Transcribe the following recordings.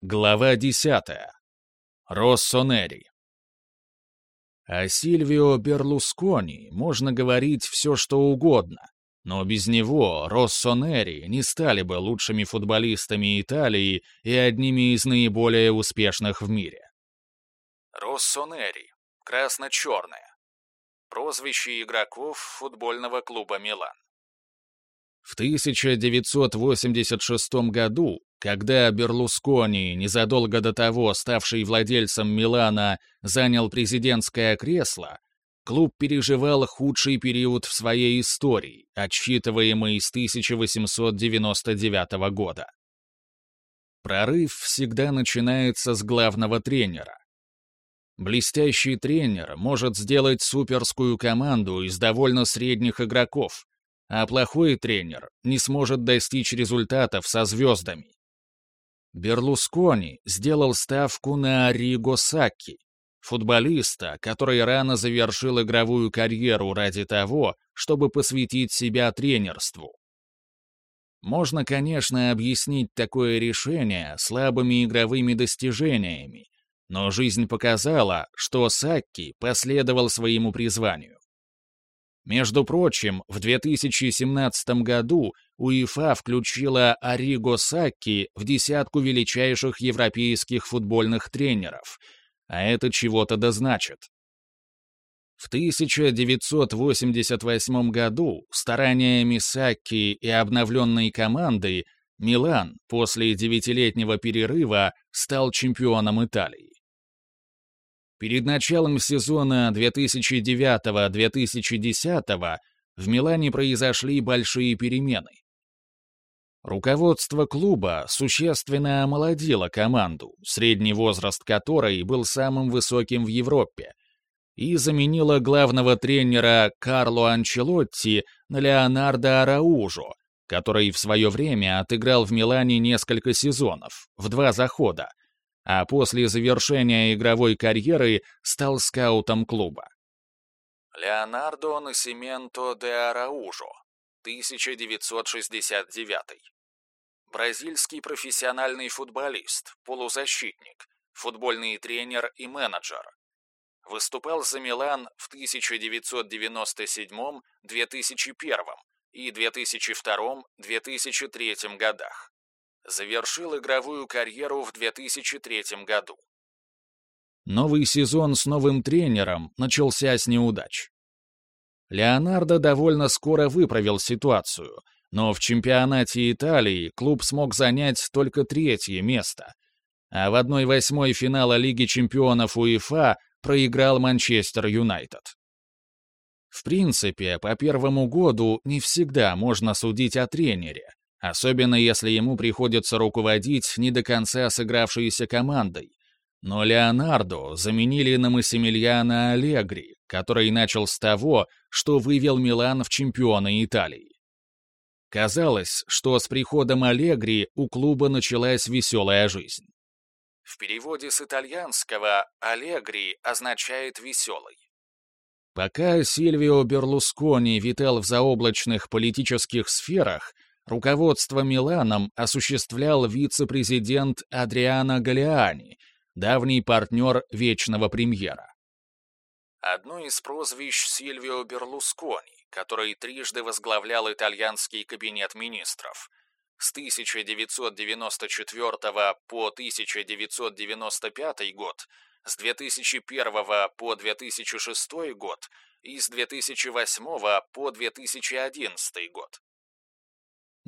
Глава 10. Россонери. О Сильвио Берлускони можно говорить все, что угодно, но без него Россонери не стали бы лучшими футболистами Италии и одними из наиболее успешных в мире. Россонери. Красно-черное. Прозвище игроков футбольного клуба «Милан». В 1986 году, когда Берлускони, незадолго до того ставший владельцем Милана, занял президентское кресло, клуб переживал худший период в своей истории, отсчитываемый с 1899 года. Прорыв всегда начинается с главного тренера. Блестящий тренер может сделать суперскую команду из довольно средних игроков, а плохой тренер не сможет достичь результатов со звездами. Берлускони сделал ставку на Риго Сакки, футболиста, который рано завершил игровую карьеру ради того, чтобы посвятить себя тренерству. Можно, конечно, объяснить такое решение слабыми игровыми достижениями, но жизнь показала, что Сакки последовал своему призванию. Между прочим, в 2017 году УЕФА включила Ариго Сакки в десятку величайших европейских футбольных тренеров, а это чего-то дозначит. В 1988 году стараниями Сакки и обновленной командой Милан после девятилетнего перерыва стал чемпионом Италии. Перед началом сезона 2009-2010 в Милане произошли большие перемены. Руководство клуба существенно омолодило команду, средний возраст которой был самым высоким в Европе, и заменило главного тренера Карло Анчелотти на Леонардо Араужо, который в свое время отыграл в Милане несколько сезонов, в два захода, а после завершения игровой карьеры стал скаутом клуба. Леонардо Насименто де Араужо, 1969. Бразильский профессиональный футболист, полузащитник, футбольный тренер и менеджер. Выступал за Милан в 1997, 2001 и 2002-2003 годах завершил игровую карьеру в 2003 году. Новый сезон с новым тренером начался с неудач. Леонардо довольно скоро выправил ситуацию, но в чемпионате Италии клуб смог занять только третье место, а в 1-8 финала Лиги чемпионов УЕФА проиграл Манчестер Юнайтед. В принципе, по первому году не всегда можно судить о тренере, особенно если ему приходится руководить не до конца сыгравшейся командой. Но Леонардо заменили на Массимилиано Аллегри, который начал с того, что вывел Милан в чемпионы Италии. Казалось, что с приходом Аллегри у клуба началась веселая жизнь. В переводе с итальянского «аллегри» означает «веселый». Пока Сильвио Берлускони витал в заоблачных политических сферах, Руководство Миланом осуществлял вице-президент Адриано Галиани, давний партнер вечного премьера. Одно из прозвищ Сильвио Берлускони, который трижды возглавлял итальянский кабинет министров. С 1994 по 1995 год, с 2001 по 2006 год и с 2008 по 2011 год.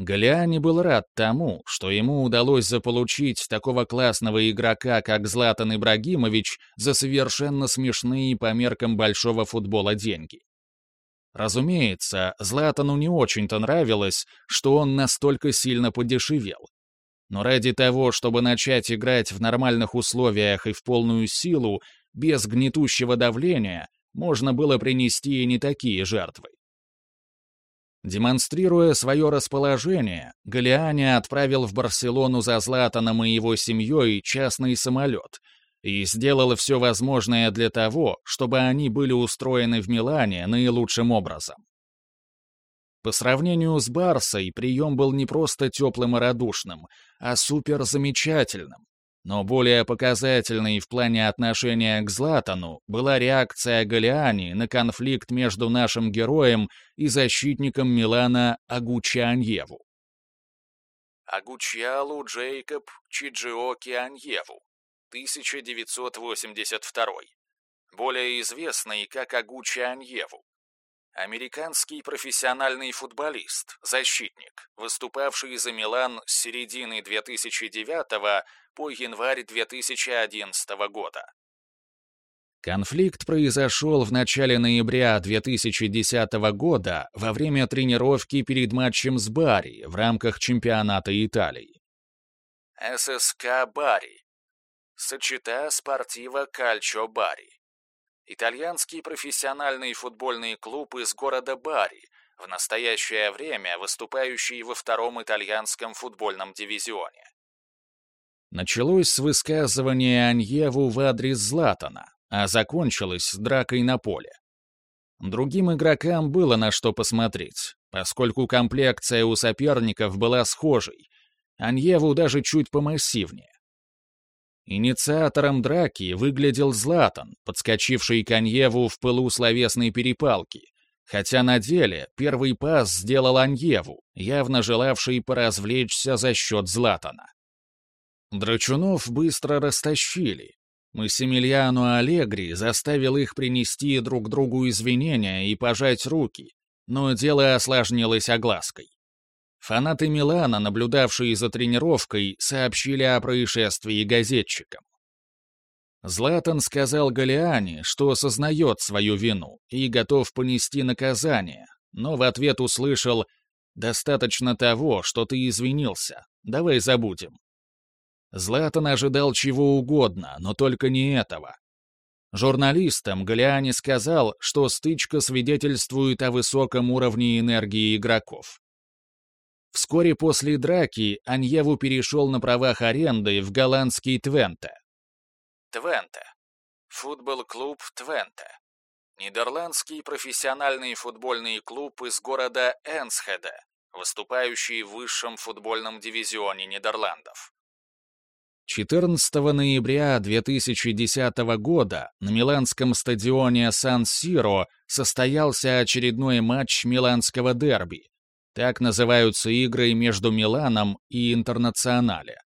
Галиани был рад тому, что ему удалось заполучить такого классного игрока, как Златан Ибрагимович, за совершенно смешные по меркам большого футбола деньги. Разумеется, Златану не очень-то нравилось, что он настолько сильно подешевел. Но ради того, чтобы начать играть в нормальных условиях и в полную силу, без гнетущего давления, можно было принести и не такие жертвы. Демонстрируя свое расположение, Галиани отправил в Барселону за Златаном и его семьей частный самолет и сделал все возможное для того, чтобы они были устроены в Милане наилучшим образом. По сравнению с Барсой, прием был не просто теплым и радушным, а супер замечательным. Но более показательной в плане отношения к Златану была реакция Галиани на конфликт между нашим героем и защитником Милана Агучианьеву. Агучьялу Джейкоб Чиджиоки Аньеву, 1982, более известный как Агучи Аньеву. Американский профессиональный футболист, защитник, выступавший за Милан с середины 2009 по январь 2011 года. Конфликт произошел в начале ноября 2010 года во время тренировки перед матчем с Бари в рамках чемпионата Италии. ССК Бари. Сочета спортива Кальчо Бари итальянский профессиональный футбольный клуб из города Бари, в настоящее время выступающий во втором итальянском футбольном дивизионе. Началось с высказывания Аньеву в адрес Златана, а закончилось с дракой на поле. Другим игрокам было на что посмотреть, поскольку комплекция у соперников была схожей, Аньеву даже чуть помассивнее. Инициатором драки выглядел Златан, подскочивший к Аньеву в пылу словесной перепалки, хотя на деле первый пас сделал Аньеву, явно желавший поразвлечься за счет Златана. Драчунов быстро растащили. Массимилиану Аллегри заставил их принести друг другу извинения и пожать руки, но дело осложнилось оглаской. Фанаты Милана, наблюдавшие за тренировкой, сообщили о происшествии газетчикам. Златан сказал Галиане, что осознает свою вину и готов понести наказание, но в ответ услышал «Достаточно того, что ты извинился. Давай забудем». Златан ожидал чего угодно, но только не этого. Журналистам Галиани сказал, что стычка свидетельствует о высоком уровне энергии игроков. Вскоре после драки Аньеву перешел на правах аренды в голландский Твенте. Твенте. Футбол-клуб Твенте. Нидерландский профессиональный футбольный клуб из города Энсхеде, выступающий в высшем футбольном дивизионе Нидерландов. 14 ноября 2010 года на миланском стадионе Сан-Сиро состоялся очередной матч миланского дерби, так называются игры между Миланом и Интернационале.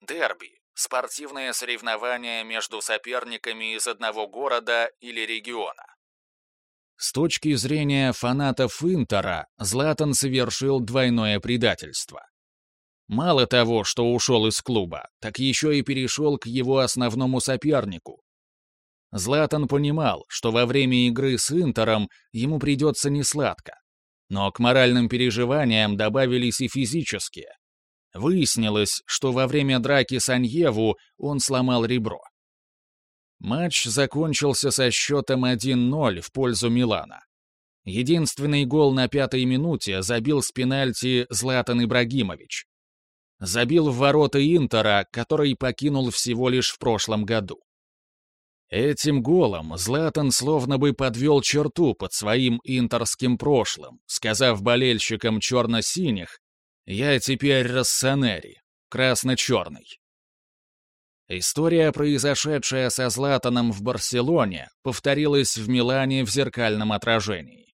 Дерби – спортивное соревнование между соперниками из одного города или региона. С точки зрения фанатов Интера, Златан совершил двойное предательство. Мало того, что ушел из клуба, так еще и перешел к его основному сопернику. Златан понимал, что во время игры с Интером ему придется несладко. Но к моральным переживаниям добавились и физические. Выяснилось, что во время драки с Аньеву он сломал ребро. Матч закончился со счетом 1-0 в пользу Милана. Единственный гол на пятой минуте забил с пенальти Златан Ибрагимович. Забил в ворота Интера, который покинул всего лишь в прошлом году. Этим голом Златан словно бы подвел черту под своим интерским прошлым, сказав болельщикам черно-синих «Я теперь Рассанери, красно-черный». История, произошедшая со Златаном в Барселоне, повторилась в Милане в зеркальном отражении.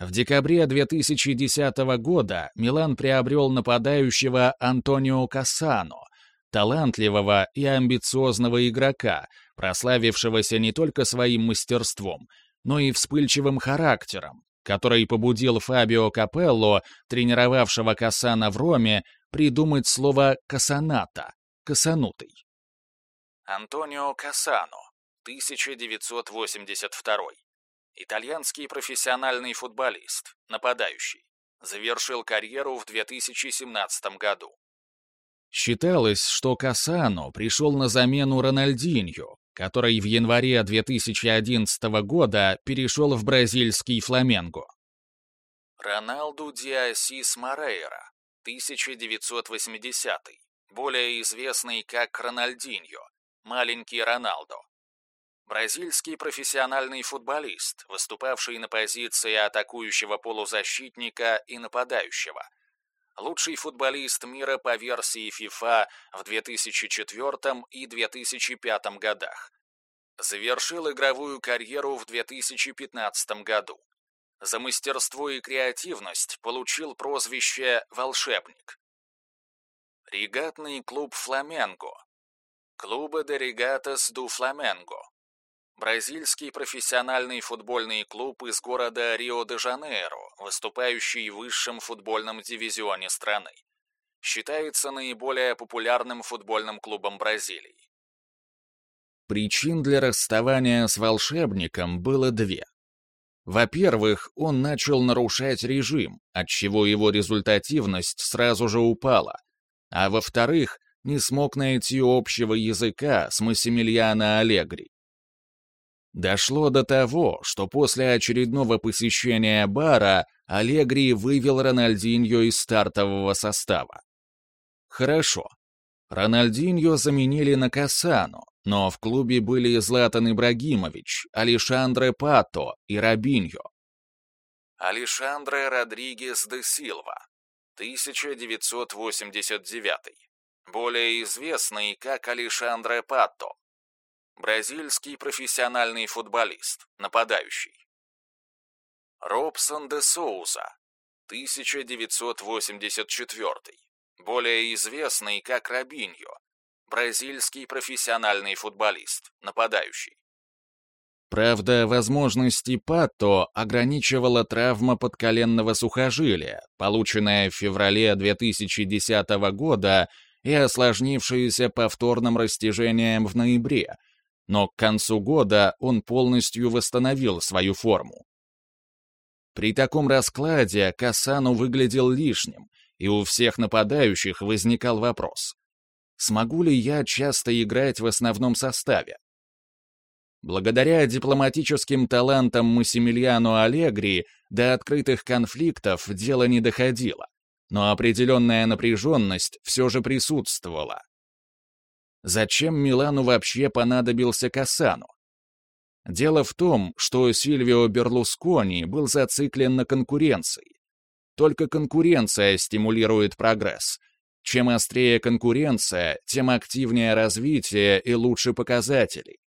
В декабре 2010 года Милан приобрел нападающего Антонио Кассано, талантливого и амбициозного игрока, прославившегося не только своим мастерством, но и вспыльчивым характером, который побудил Фабио Капелло, тренировавшего Касана в Роме, придумать слово «касаната» — «касанутый». Антонио Касано, 1982. Итальянский профессиональный футболист, нападающий. Завершил карьеру в 2017 году. Считалось, что Касано пришел на замену Рональдиньо, который в январе 2011 года перешел в бразильский Фламенго. Роналду Диасис Морейра, 1980 более известный как Рональдиньо, маленький Роналдо. Бразильский профессиональный футболист, выступавший на позиции атакующего полузащитника и нападающего. Лучший футболист мира по версии FIFA в 2004 и 2005 годах. Завершил игровую карьеру в 2015 году. За мастерство и креативность получил прозвище «Волшебник». Регатный клуб «Фламенго». Клуба де Регатас ду Фламенго. Бразильский профессиональный футбольный клуб из города Рио-де-Жанейро, выступающий в высшем футбольном дивизионе страны. Считается наиболее популярным футбольным клубом Бразилии. Причин для расставания с волшебником было две. Во-первых, он начал нарушать режим, отчего его результативность сразу же упала. А во-вторых, не смог найти общего языка с Массимилиано Аллегри. Дошло до того, что после очередного посещения бара Аллегри вывел Рональдиньо из стартового состава. Хорошо. Рональдиньо заменили на Касану, но в клубе были Златан Ибрагимович, Алишандре Пато и Робиньо. Алишандре Родригес де Силва, 1989, более известный как Алишандре Пато. Бразильский профессиональный футболист, нападающий. Робсон де Соуза, 1984, более известный как Робиньо, бразильский профессиональный футболист, нападающий. Правда, возможности Патто ограничивала травма подколенного сухожилия, полученная в феврале 2010 года и осложнившаяся повторным растяжением в ноябре, но к концу года он полностью восстановил свою форму. При таком раскладе Касану выглядел лишним, и у всех нападающих возникал вопрос, смогу ли я часто играть в основном составе. Благодаря дипломатическим талантам Массимилиану Аллегри до открытых конфликтов дело не доходило, но определенная напряженность все же присутствовала. Зачем Милану вообще понадобился Касану? Дело в том, что Сильвио Берлускони был зациклен на конкуренции. Только конкуренция стимулирует прогресс — чем острее конкуренция, тем активнее развитие и лучше показатели.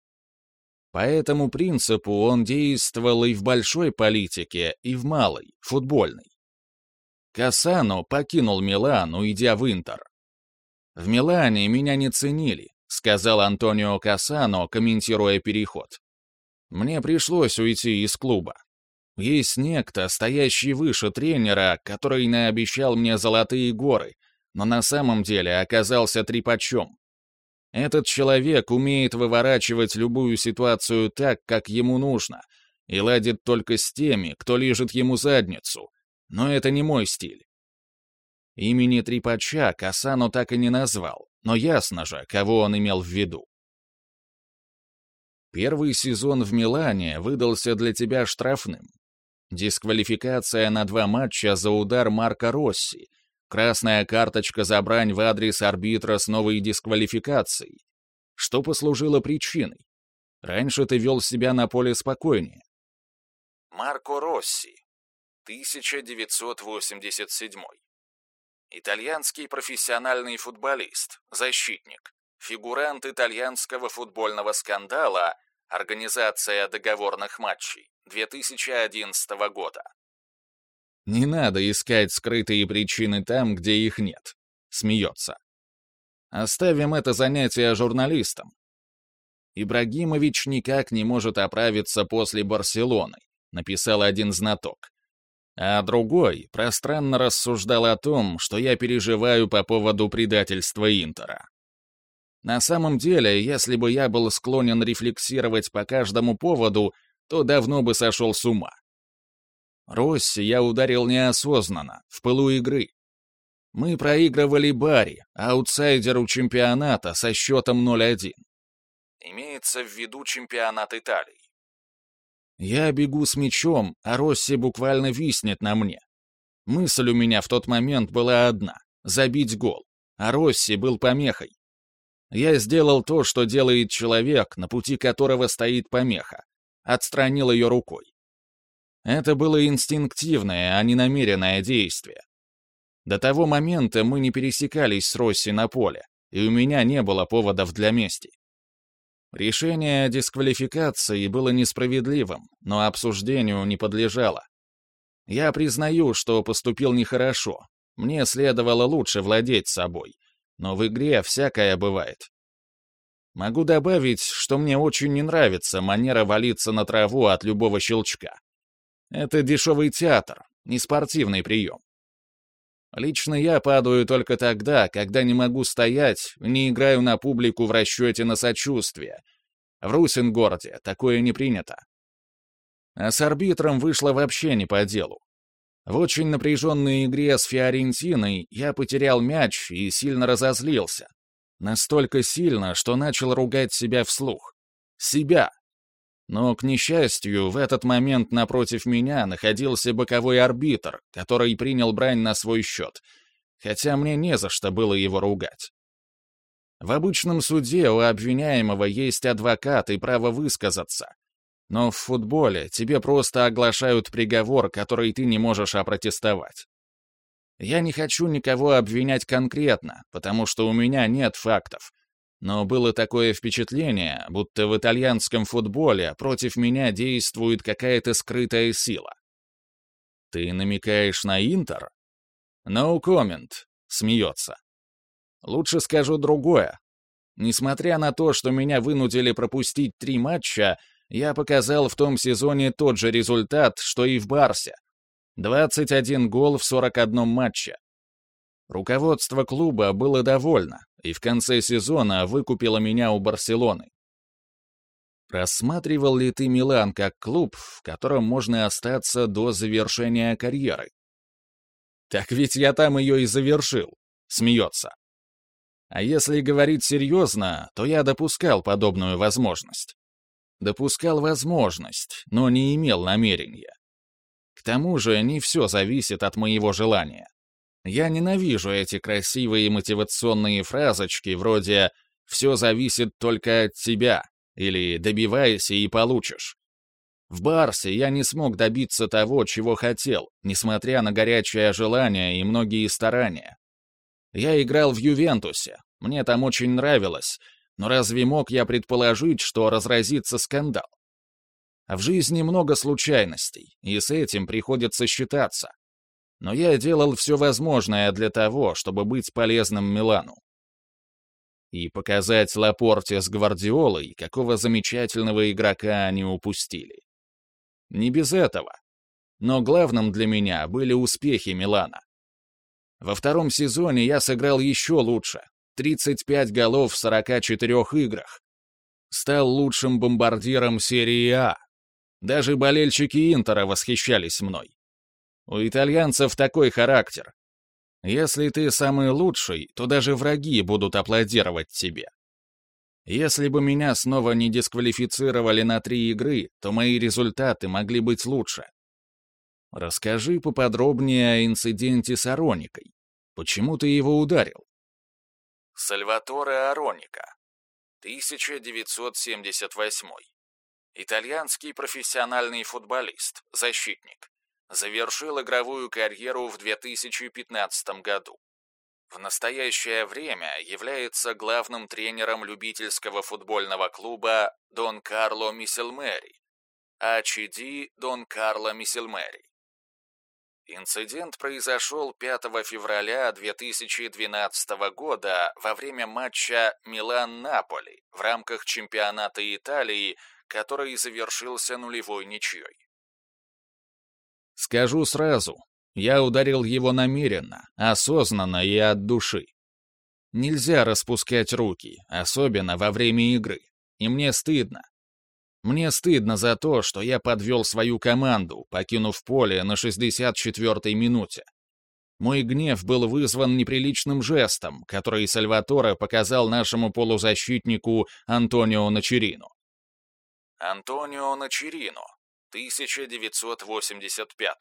По этому принципу он действовал и в большой политике, и в малой, футбольной. Кассано покинул Милан, уйдя в Интер. «В Милане меня не ценили», — сказал Антонио Кассано, комментируя переход. «Мне пришлось уйти из клуба. Есть некто, стоящий выше тренера, который наобещал мне золотые горы, но на самом деле оказался трепачом. Этот человек умеет выворачивать любую ситуацию так, как ему нужно, и ладит только с теми, кто лежит ему задницу. Но это не мой стиль. Имени трепача Касану так и не назвал, но ясно же, кого он имел в виду. Первый сезон в Милане выдался для тебя штрафным. Дисквалификация на два матча за удар Марка Росси, Красная карточка за брань в адрес арбитра с новой дисквалификацией. Что послужило причиной? Раньше ты вел себя на поле спокойнее. Марко Росси, 1987. Итальянский профессиональный футболист, защитник, фигурант итальянского футбольного скандала, организация договорных матчей 2011 года. Не надо искать скрытые причины там, где их нет. Смеется. Оставим это занятие журналистам. Ибрагимович никак не может оправиться после Барселоны, написал один знаток. А другой пространно рассуждал о том, что я переживаю по поводу предательства Интера. На самом деле, если бы я был склонен рефлексировать по каждому поводу, то давно бы сошел с ума. Росси я ударил неосознанно, в пылу игры. Мы проигрывали Барри, аутсайдеру чемпионата со счетом 0-1. Имеется в виду чемпионат Италии. Я бегу с мячом, а Росси буквально виснет на мне. Мысль у меня в тот момент была одна — забить гол, а Росси был помехой. Я сделал то, что делает человек, на пути которого стоит помеха. Отстранил ее рукой. Это было инстинктивное, а не намеренное действие. До того момента мы не пересекались с Росси на поле, и у меня не было поводов для мести. Решение о дисквалификации было несправедливым, но обсуждению не подлежало. Я признаю, что поступил нехорошо. Мне следовало лучше владеть собой. Но в игре всякое бывает. Могу добавить, что мне очень не нравится манера валиться на траву от любого щелчка. Это дешевый театр, не спортивный прием. Лично я падаю только тогда, когда не могу стоять, не играю на публику в расчете на сочувствие. В Русингороде такое не принято. А с арбитром вышло вообще не по делу. В очень напряженной игре с Фиорентиной я потерял мяч и сильно разозлился. Настолько сильно, что начал ругать себя вслух. Себя, но, к несчастью, в этот момент напротив меня находился боковой арбитр, который принял брань на свой счет, хотя мне не за что было его ругать. В обычном суде у обвиняемого есть адвокат и право высказаться. Но в футболе тебе просто оглашают приговор, который ты не можешь опротестовать. Я не хочу никого обвинять конкретно, потому что у меня нет фактов, но было такое впечатление, будто в итальянском футболе против меня действует какая-то скрытая сила. «Ты намекаешь на Интер?» «No comment», — смеется. «Лучше скажу другое. Несмотря на то, что меня вынудили пропустить три матча, я показал в том сезоне тот же результат, что и в Барсе. 21 гол в 41 матче. Руководство клуба было довольно, и в конце сезона выкупила меня у Барселоны. Рассматривал ли ты Милан как клуб, в котором можно остаться до завершения карьеры? Так ведь я там ее и завершил, смеется. А если говорить серьезно, то я допускал подобную возможность. Допускал возможность, но не имел намерения. К тому же не все зависит от моего желания. Я ненавижу эти красивые мотивационные фразочки вроде «все зависит только от тебя» или «добивайся и получишь». В Барсе я не смог добиться того, чего хотел, несмотря на горячее желание и многие старания. Я играл в Ювентусе, мне там очень нравилось, но разве мог я предположить, что разразится скандал? А в жизни много случайностей, и с этим приходится считаться но я делал все возможное для того, чтобы быть полезным Милану. И показать Лапорте с Гвардиолой, какого замечательного игрока они упустили. Не без этого. Но главным для меня были успехи Милана. Во втором сезоне я сыграл еще лучше. 35 голов в 44 играх. Стал лучшим бомбардиром серии А. Даже болельщики Интера восхищались мной. У итальянцев такой характер. Если ты самый лучший, то даже враги будут аплодировать тебе. Если бы меня снова не дисквалифицировали на три игры, то мои результаты могли быть лучше. Расскажи поподробнее о инциденте с Ароникой. Почему ты его ударил? Сальваторе Ароника. 1978. Итальянский профессиональный футболист, защитник завершил игровую карьеру в 2015 году. В настоящее время является главным тренером любительского футбольного клуба Дон Карло Мисселмери, АЧД Дон Карло Мисселмери. Инцидент произошел 5 февраля 2012 года во время матча Милан-Наполи в рамках чемпионата Италии, который завершился нулевой ничьей. Скажу сразу, я ударил его намеренно, осознанно и от души. Нельзя распускать руки, особенно во время игры. И мне стыдно. Мне стыдно за то, что я подвел свою команду, покинув поле на 64-й минуте. Мой гнев был вызван неприличным жестом, который Сальваторе показал нашему полузащитнику Антонио Начерину. Антонио Начерино 1985.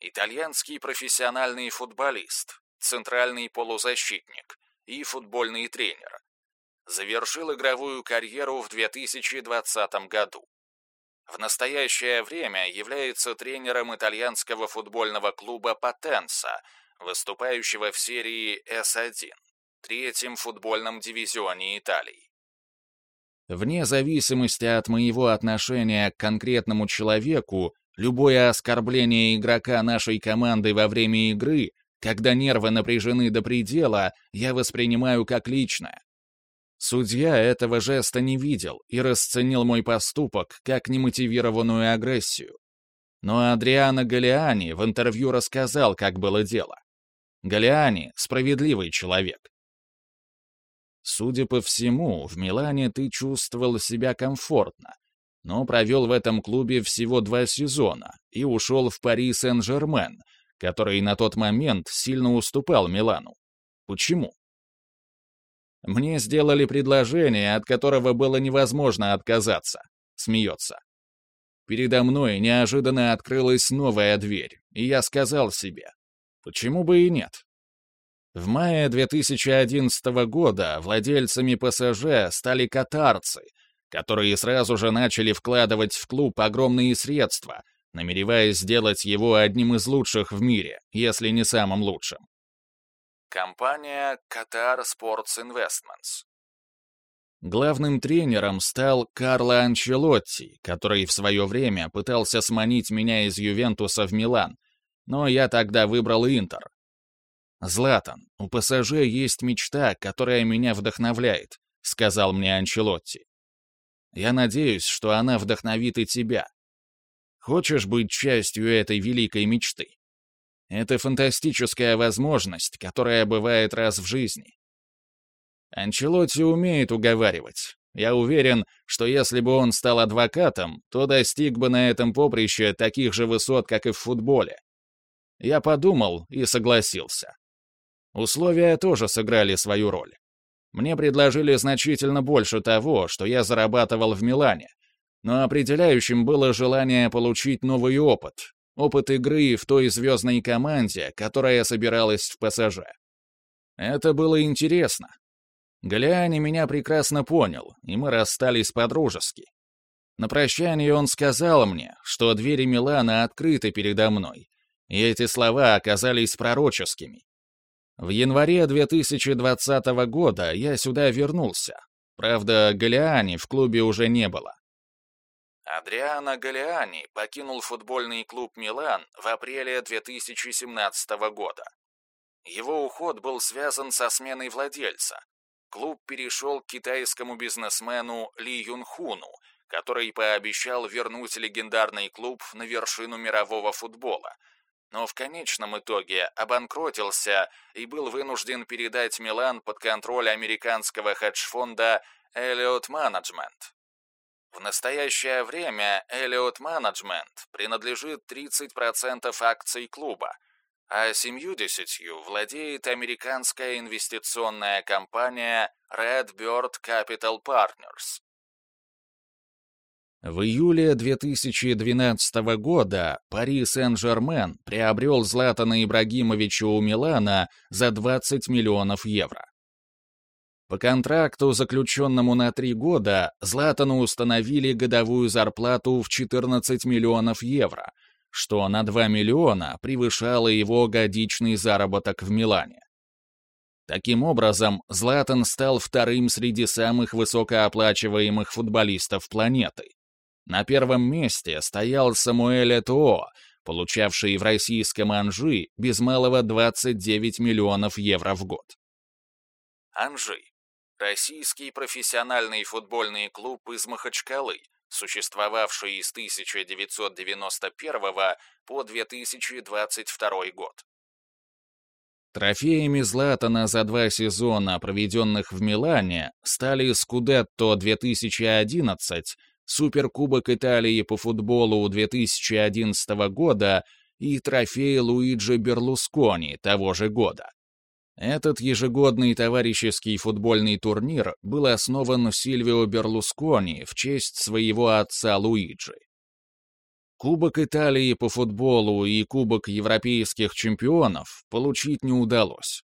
Итальянский профессиональный футболист, центральный полузащитник и футбольный тренер. Завершил игровую карьеру в 2020 году. В настоящее время является тренером итальянского футбольного клуба «Потенса», выступающего в серии S1, третьем футбольном дивизионе Италии. Вне зависимости от моего отношения к конкретному человеку, любое оскорбление игрока нашей команды во время игры, когда нервы напряжены до предела, я воспринимаю как личное. Судья этого жеста не видел и расценил мой поступок как немотивированную агрессию. Но Адриано Галиани в интервью рассказал, как было дело. Галиани — справедливый человек. Судя по всему, в Милане ты чувствовал себя комфортно, но провел в этом клубе всего два сезона и ушел в Пари Сен-Жермен, который на тот момент сильно уступал Милану. Почему? Мне сделали предложение, от которого было невозможно отказаться. Смеется. Передо мной неожиданно открылась новая дверь, и я сказал себе, почему бы и нет? В мае 2011 года владельцами ПСЖ стали катарцы, которые сразу же начали вкладывать в клуб огромные средства, намереваясь сделать его одним из лучших в мире, если не самым лучшим. Компания Qatar Sports Investments. Главным тренером стал Карло Анчелотти, который в свое время пытался сманить меня из Ювентуса в Милан, но я тогда выбрал Интер, «Златан, у ПСЖ есть мечта, которая меня вдохновляет», — сказал мне Анчелотти. «Я надеюсь, что она вдохновит и тебя. Хочешь быть частью этой великой мечты? Это фантастическая возможность, которая бывает раз в жизни». Анчелотти умеет уговаривать. Я уверен, что если бы он стал адвокатом, то достиг бы на этом поприще таких же высот, как и в футболе. Я подумал и согласился. Условия тоже сыграли свою роль. Мне предложили значительно больше того, что я зарабатывал в Милане, но определяющим было желание получить новый опыт, опыт игры в той звездной команде, которая собиралась в ПСЖ. Это было интересно. Галиани меня прекрасно понял, и мы расстались по-дружески. На прощание он сказал мне, что двери Милана открыты передо мной, и эти слова оказались пророческими. В январе 2020 года я сюда вернулся. Правда, Галиани в клубе уже не было. Адриано Галиани покинул футбольный клуб «Милан» в апреле 2017 года. Его уход был связан со сменой владельца. Клуб перешел к китайскому бизнесмену Ли Юнхуну, который пообещал вернуть легендарный клуб на вершину мирового футбола – но в конечном итоге обанкротился и был вынужден передать Милан под контроль американского хедж-фонда Elliott Management. В настоящее время Elliott Management принадлежит 30% акций клуба, а 70 владеет американская инвестиционная компания Red Bird Capital Partners. В июле 2012 года Пари Сен-Жермен приобрел Златана Ибрагимовича у Милана за 20 миллионов евро. По контракту, заключенному на три года, Златану установили годовую зарплату в 14 миллионов евро, что на 2 миллиона превышало его годичный заработок в Милане. Таким образом, Златан стал вторым среди самых высокооплачиваемых футболистов планеты. На первом месте стоял Самуэль Этуо, получавший в российском Анжи без малого 29 миллионов евро в год. Анжи – российский профессиональный футбольный клуб из Махачкалы, существовавший с 1991 по 2022 год. Трофеями Златана за два сезона, проведенных в Милане, стали Скудетто 2011 Суперкубок Италии по футболу 2011 года и трофей Луиджи Берлускони того же года. Этот ежегодный товарищеский футбольный турнир был основан Сильвио Берлускони в честь своего отца Луиджи. Кубок Италии по футболу и Кубок европейских чемпионов получить не удалось.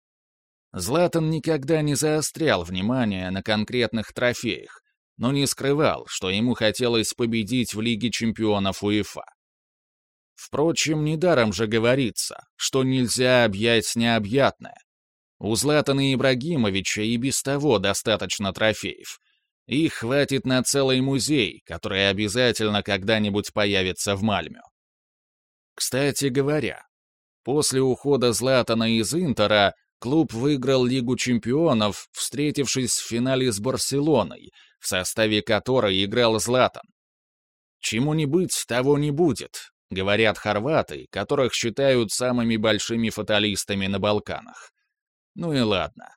Златан никогда не заострял внимание на конкретных трофеях, но не скрывал, что ему хотелось победить в Лиге чемпионов УЕФА. Впрочем, недаром же говорится, что нельзя объять необъятное. У Златана Ибрагимовича и без того достаточно трофеев. Их хватит на целый музей, который обязательно когда-нибудь появится в Мальме. Кстати говоря, после ухода Златана из Интера клуб выиграл Лигу чемпионов, встретившись в финале с Барселоной, в составе которой играл Златан. Чему не быть, того не будет, говорят хорваты, которых считают самыми большими фаталистами на Балканах. Ну и ладно.